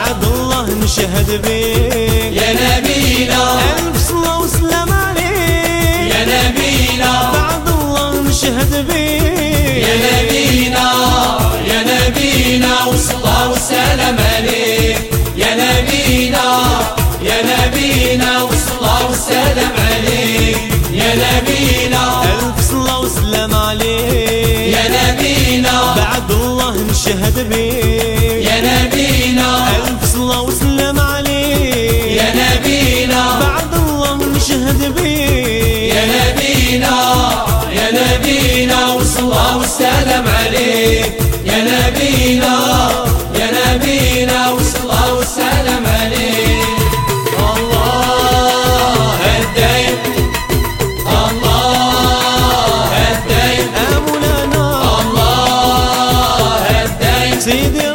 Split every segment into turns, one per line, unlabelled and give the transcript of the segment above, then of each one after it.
بعد الله نشهد بيك
يا نبينا.
ألف صلاة وسلام عليك.
يا نبينا.
بعد الله نشهد بيك
يا نبينا. يا نبينا. والصلاة والسلام عليك. يا نبينا. يا نبينا. والصلاة والسلام عليك. يا نبينا.
ألف صلاة وسلام عليك.
يا نبينا.
بعد الله نشهد بيك
Se Deus.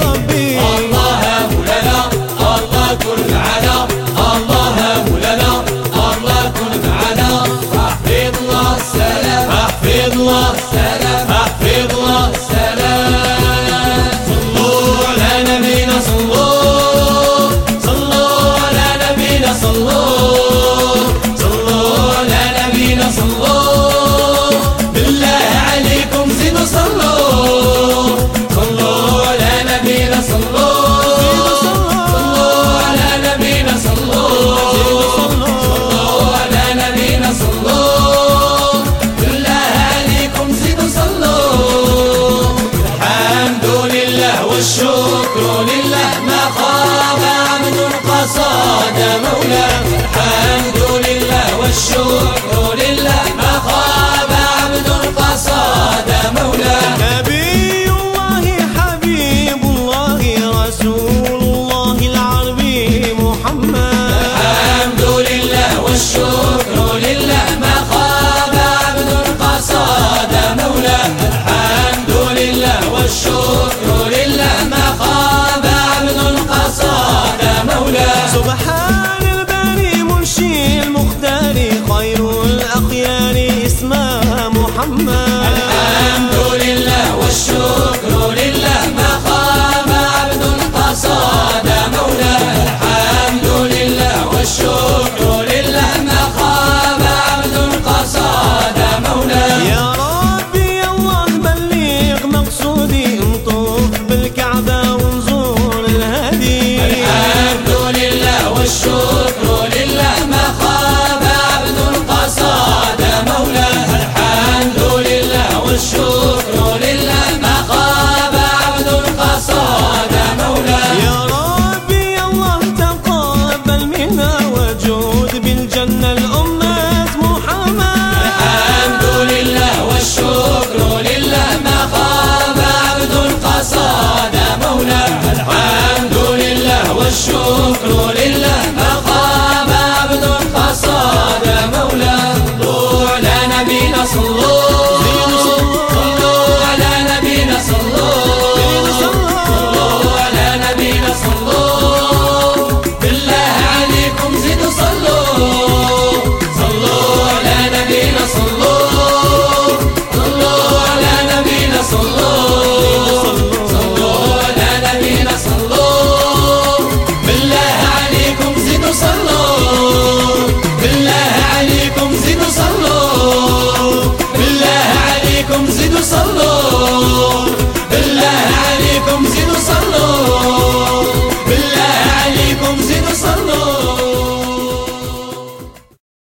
folclor en la